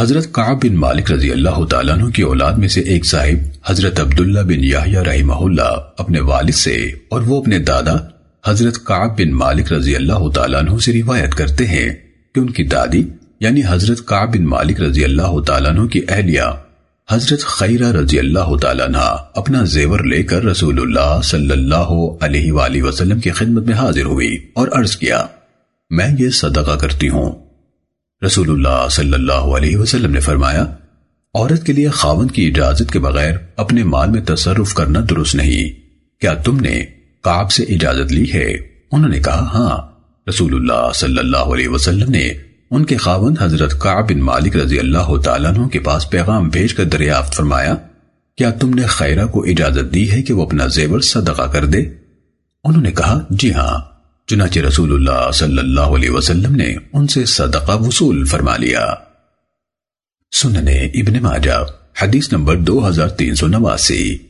حضرت قعب بن مالک رضی اللہ تعالیٰ عنہ کی اولاد میں سے ایک صاحب حضرت عبداللہ بن یحییٰ رحمہ اللہ اپنے والد سے اور وہ اپنے دادا حضرت قعب بن مالک رضی اللہ تعالیٰ عنہ سے روایت کرتے ہیں کہ ان کی دادی یعنی حضرت قعب بن مالک رضی اللہ تعالیٰ عنہ کی اہلیہ حضرت خیرہ رضی اللہ تعالیٰ عنہ اپنا زیور لے کر رسول اللہ صلی اللہ علیہ وآلہ وسلم کی خدمت میں حاضر ہوئی اور میں یہ صدقہ کرتی ہوں۔ حاضر ہوئی اور عرض کیا میں یہ صدقہ کرتی ہوں رسول اللہ صلی اللہ علیہ وسلم نے فرمایا، عورت کے لیے خاون کی اجازت کے بغیر اپنے مال میں تصرف کرنا درست نہیں۔ کیا تم نے قاب سے اجازت لی ہے؟ انہوں نے کہا ہاں۔ رسول اللہ صلی اللہ علیہ وسلم نے ان کے خاون حضرت قعب بن مالک رضی اللہ تعالیٰ عنہ کے پاس پیغام بھیج کر دریافت فرمایا کیا تم نے خیرہ کو اجازت دی ہے کہ وہ اپنا زیور صدقہ کر دے انہوں نے کہا جی ہاں چنانچہ